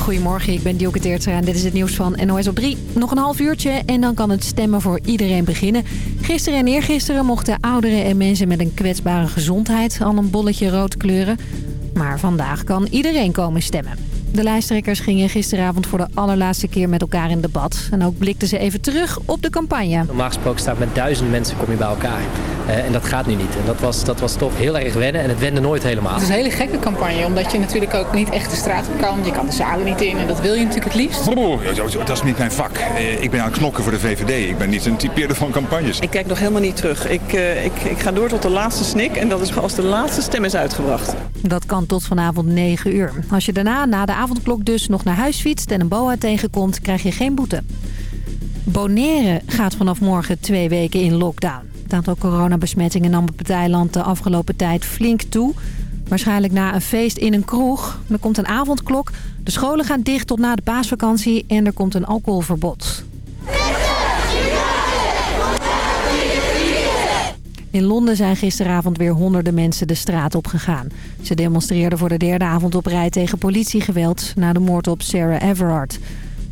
Goedemorgen, ik ben Dielke Teertstra en dit is het nieuws van NOS op 3. Nog een half uurtje en dan kan het stemmen voor iedereen beginnen. Gisteren en eergisteren mochten ouderen en mensen met een kwetsbare gezondheid al een bolletje rood kleuren. Maar vandaag kan iedereen komen stemmen. De lijsttrekkers gingen gisteravond voor de allerlaatste keer met elkaar in debat. En ook blikten ze even terug op de campagne. Normaal gesproken staat met duizenden mensen kom je bij elkaar. Uh, en dat gaat nu niet. En dat was, dat was toch heel erg wennen en het wende nooit helemaal. Het is een hele gekke campagne, omdat je natuurlijk ook niet echt de straat op kan. Je kan de zalen niet in en dat wil je natuurlijk het liefst. Dat is niet mijn vak. Uh, ik ben aan het knokken voor de VVD. Ik ben niet een typeerder van campagnes. Ik kijk nog helemaal niet terug. Ik, uh, ik, ik ga door tot de laatste snik en dat is als de laatste stem is uitgebracht. Dat kan tot vanavond 9 uur. Als je daarna, na de avondklok dus, nog naar huis fietst en een boa tegenkomt, krijg je geen boete. Bonaire gaat vanaf morgen twee weken in lockdown. Het aantal coronabesmettingen nam op het eiland de afgelopen tijd flink toe. Waarschijnlijk na een feest in een kroeg. Er komt een avondklok, de scholen gaan dicht tot na de paasvakantie en er komt een alcoholverbod. In Londen zijn gisteravond weer honderden mensen de straat op gegaan. Ze demonstreerden voor de derde avond op rij tegen politiegeweld... na de moord op Sarah Everard.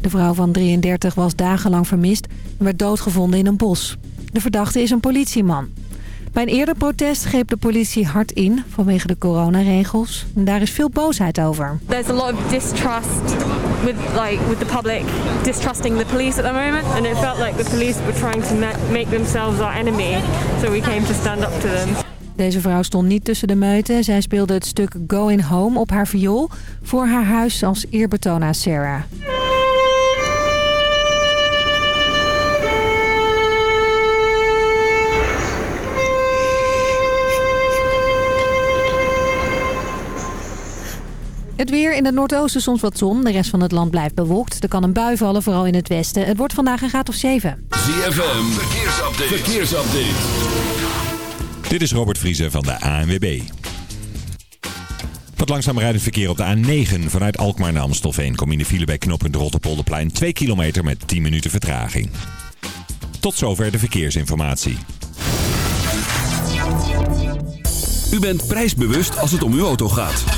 De vrouw van 33 was dagenlang vermist en werd doodgevonden in een bos. De verdachte is een politieman. Bij een eerder protest greep de politie hard in vanwege de coronaregels. En daar is veel boosheid over. There's a lot of distrust with like with the public distrusting the police at the moment and it felt like the police were trying to make themselves our enemy. So we came to stand up to them. Deze vrouw stond niet tussen de meuten. Zij speelde het stuk Going Home op haar viool voor haar huis als eerbetoon aan Sarah. Het weer in het noordoosten soms wat zon. De rest van het land blijft bewolkt. Er kan een bui vallen, vooral in het westen. Het wordt vandaag een graad of 7. ZFM, verkeersupdate. verkeersupdate. Dit is Robert Vriezen van de ANWB. Wat langzaam rijdend verkeer op de A9 vanuit Alkmaar naar Amstelveen. Kom in de file bij knooppunt Rotterpolderplein 2 kilometer met 10 minuten vertraging. Tot zover de verkeersinformatie. U bent prijsbewust als het om uw auto gaat.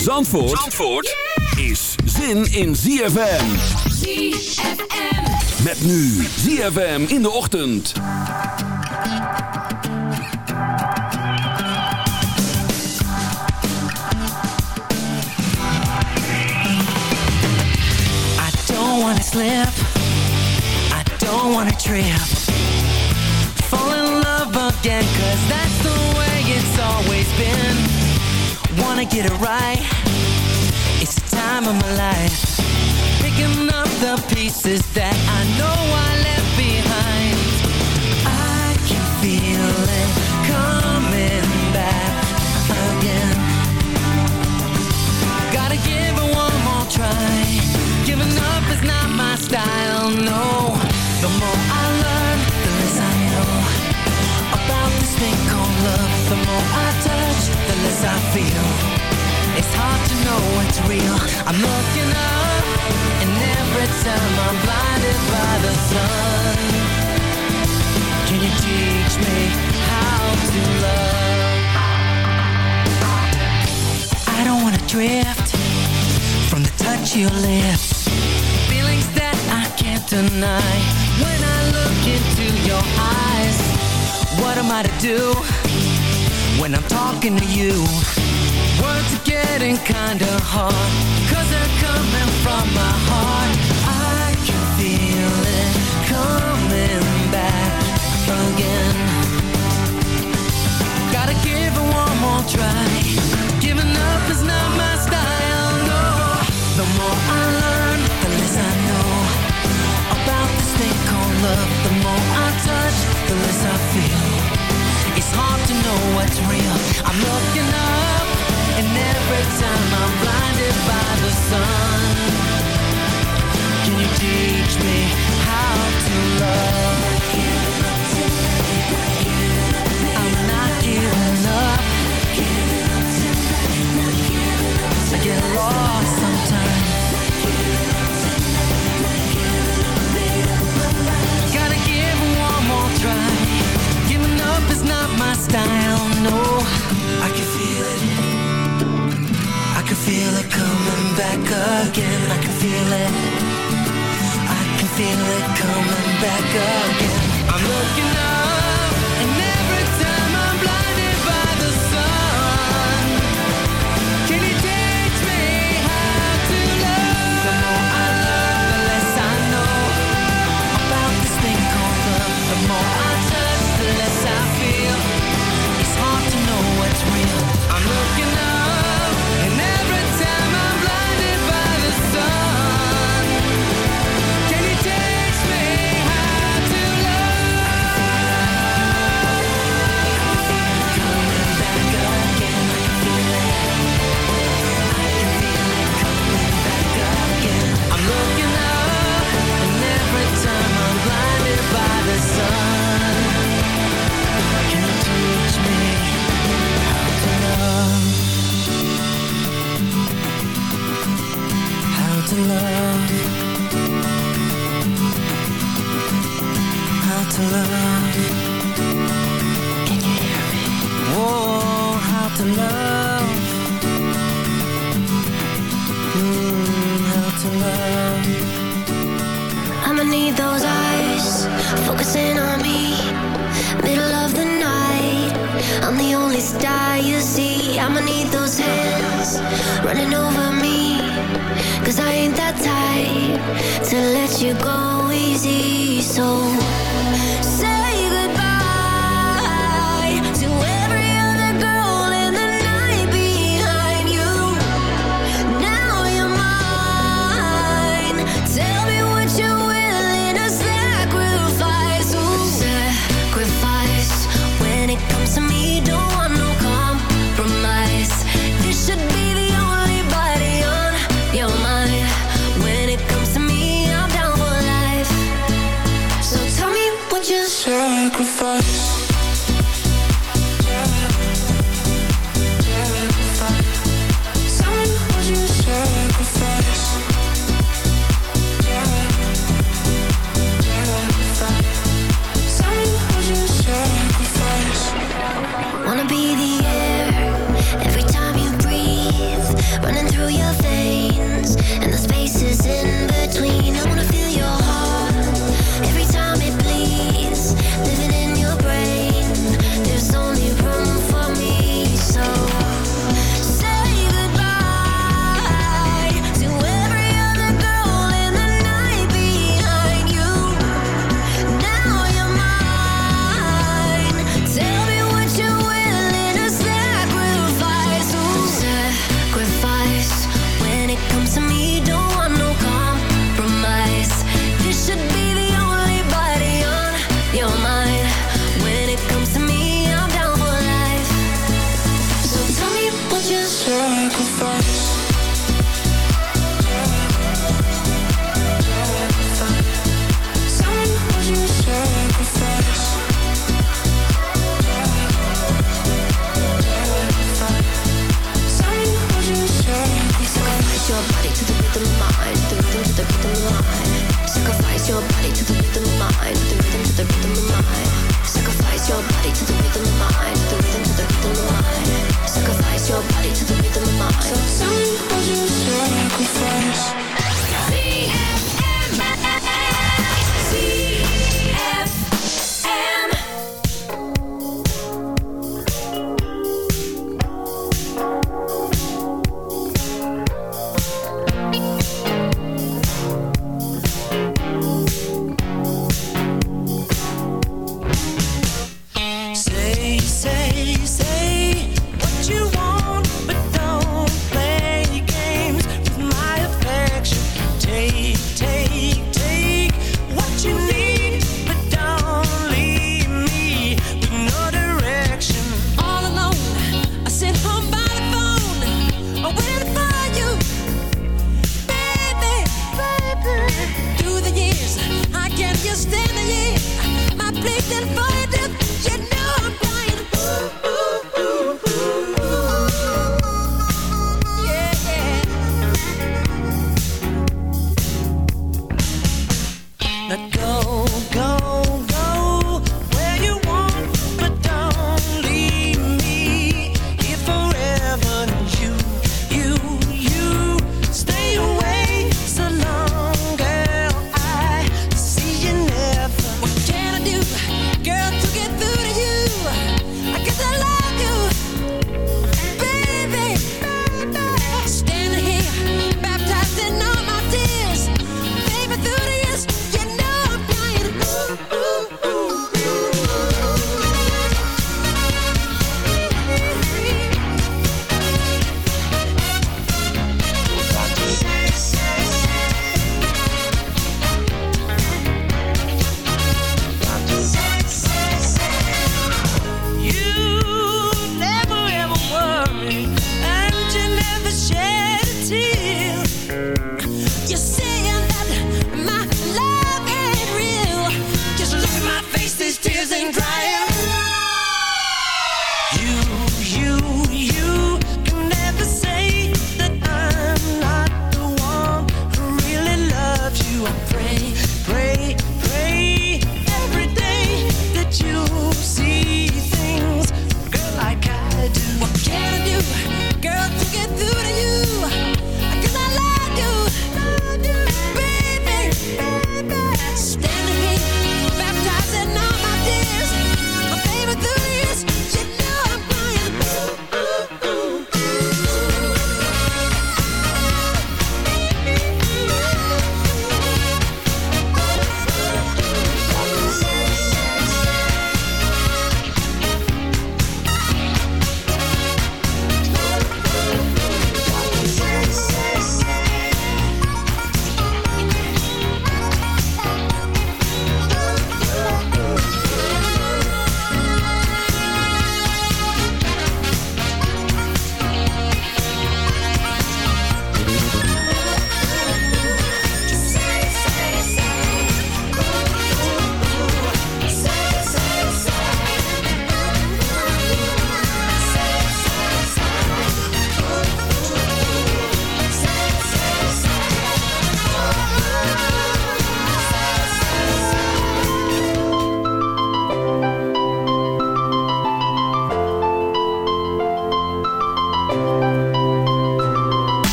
In Zandvoort, Zandvoort is zin in ZFM. ZFM. Met nu ZFM in de ochtend. I don't wanna slip. I don't wanna trip. Fall in love again, cause that's the way it's always been. Wanna get it right. It's the time of my life. Picking up the pieces that I know I left behind. I can feel it coming back again. Gotta give it one more try. Giving up is not my style, no. The more I learn, the less I know about this thing called love. The more I touch, as I feel. It's hard to know what's real. I'm looking up And every time I'm blinded by the sun. Can you teach me how to love? I don't wanna drift From the touch of your lips. Feelings that I can't deny. When I look into your eyes What am I to do? when I'm talking to you. Words are getting kinda hard, cause they're coming from my heart. I can feel it coming back again. to love Can you hear me? Oh, how to love mm, how to love I'ma need those eyes Focusing on me Middle of the night I'm the only star you see I'ma need those hands Running over me Cause I ain't that type to let you go easy. So say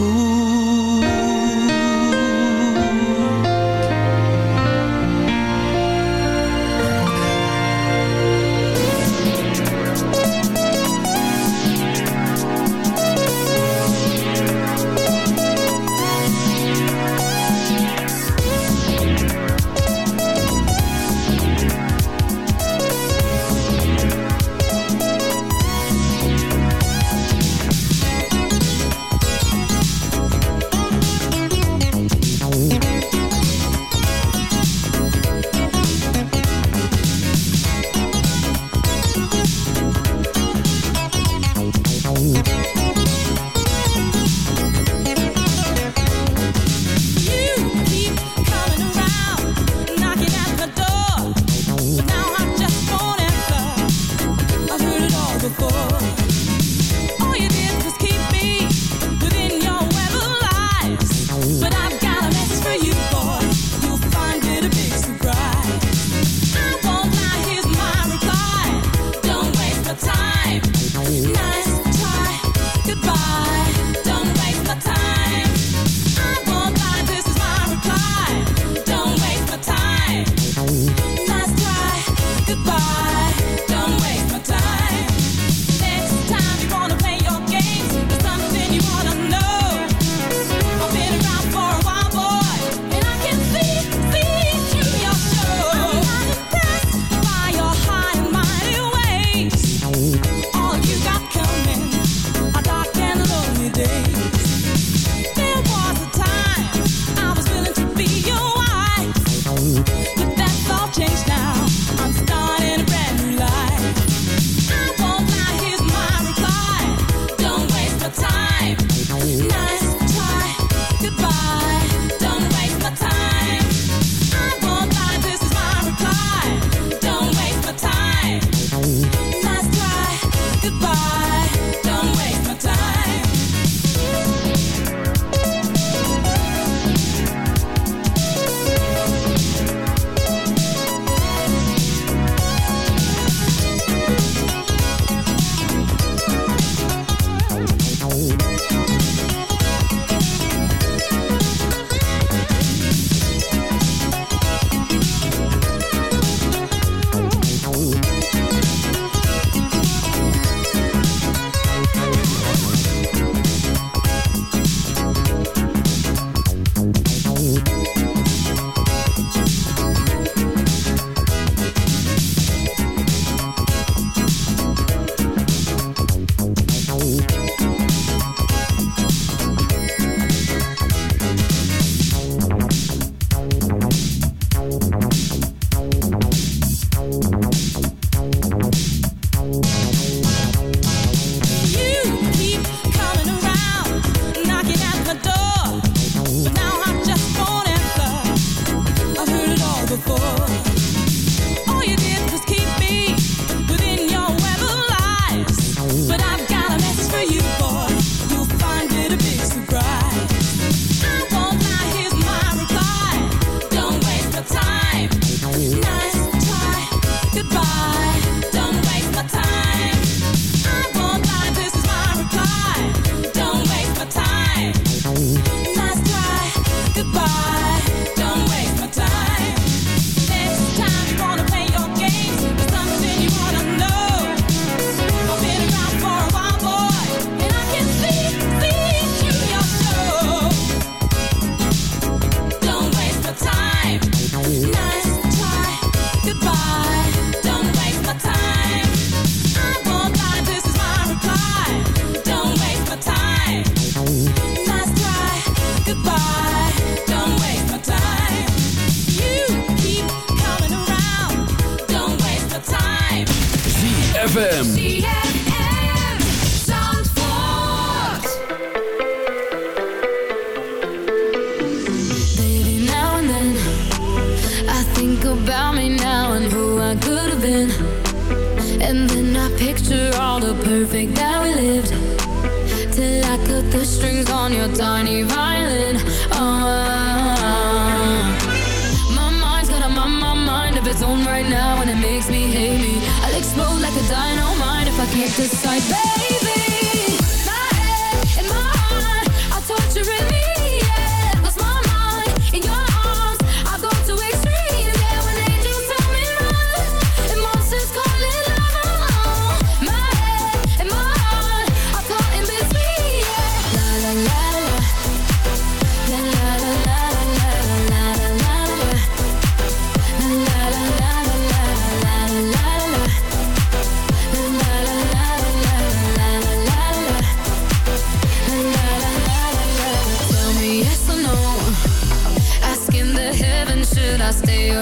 Ooh.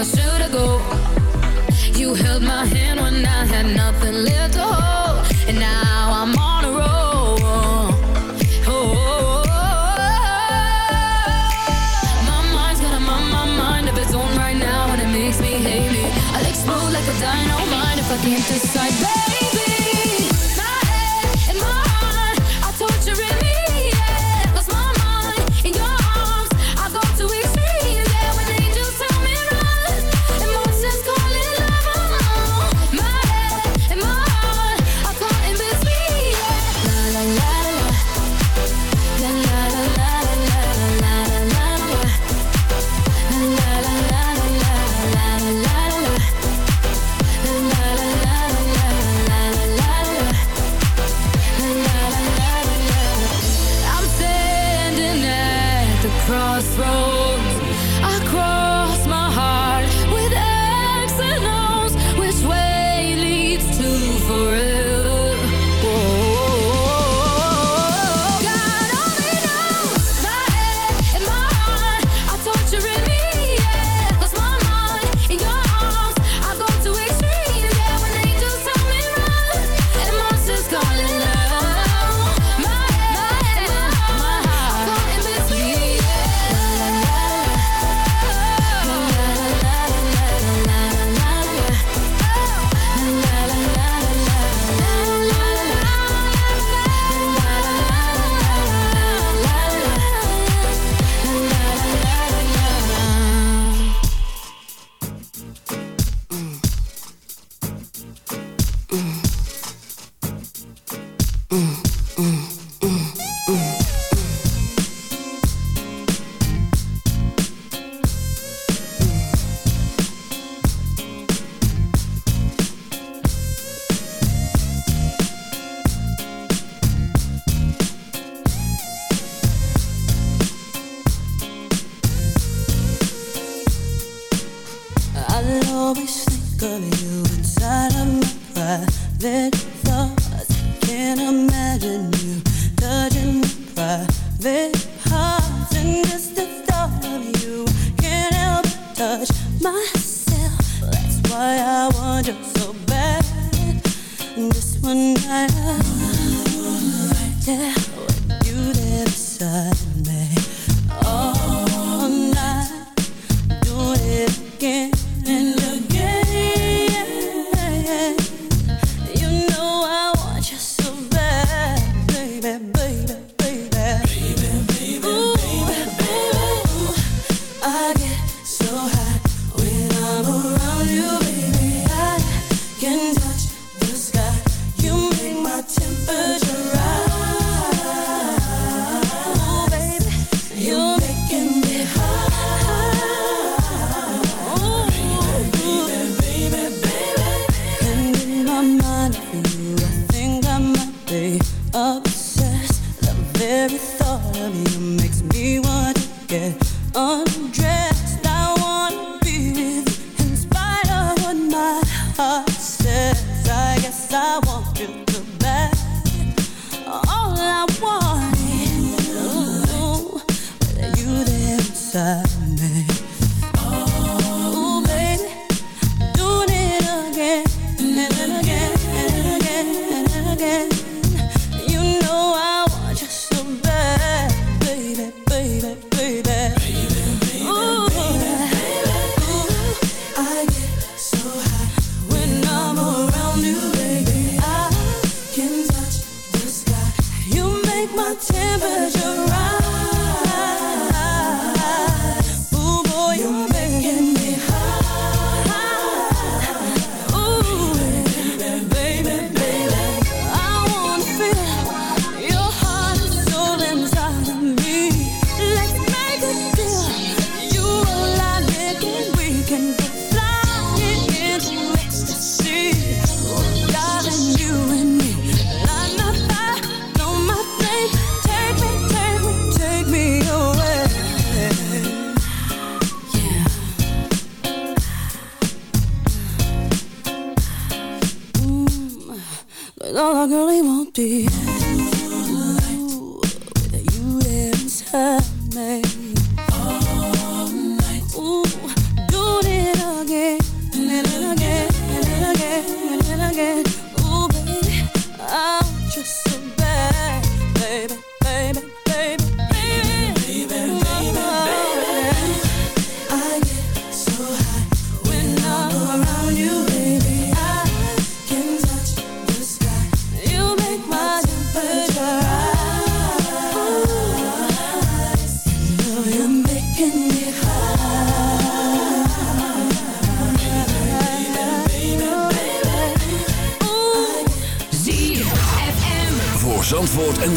Should've to go. You held my hand when I had nothing left to hold, and now I'm on a roll. Oh, oh, oh, my mind's got a my mind of its own right now, and it makes me hate me. I'll explode like a dynamite if I can't decide.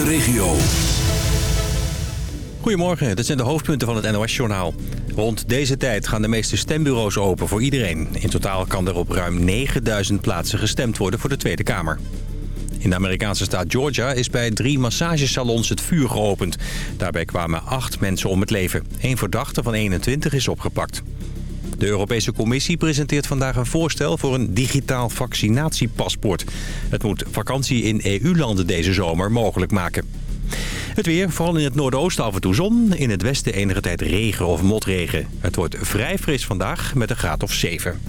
Regio. Goedemorgen, dit zijn de hoofdpunten van het NOS-journaal. Rond deze tijd gaan de meeste stembureaus open voor iedereen. In totaal kan er op ruim 9000 plaatsen gestemd worden voor de Tweede Kamer. In de Amerikaanse staat Georgia is bij drie massagesalons het vuur geopend. Daarbij kwamen acht mensen om het leven. Eén verdachte van 21 is opgepakt. De Europese Commissie presenteert vandaag een voorstel voor een digitaal vaccinatiepaspoort. Het moet vakantie in EU-landen deze zomer mogelijk maken. Het weer, vooral in het noordoosten af en toe zon. In het westen enige tijd regen of motregen. Het wordt vrij fris vandaag met een graad of 7.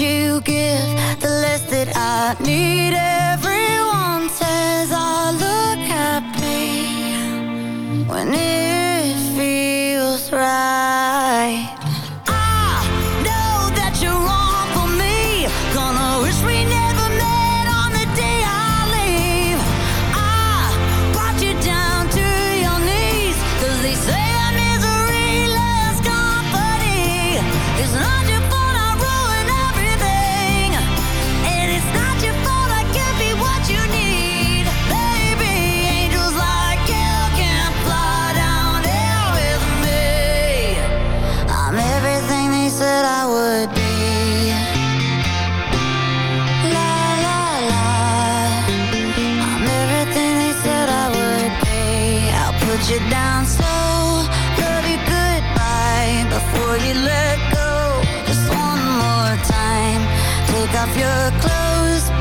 you get.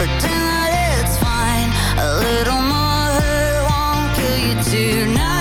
Pretend that it's fine. A little more hurt won't kill you tonight.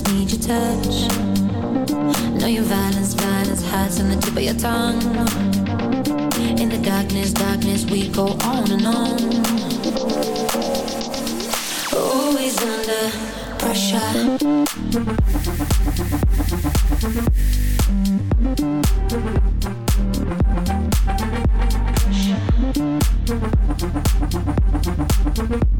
just need your touch. Know your violence, violence hides on the tip of your tongue. In the darkness, darkness, we go on and on. Always under pressure. pressure.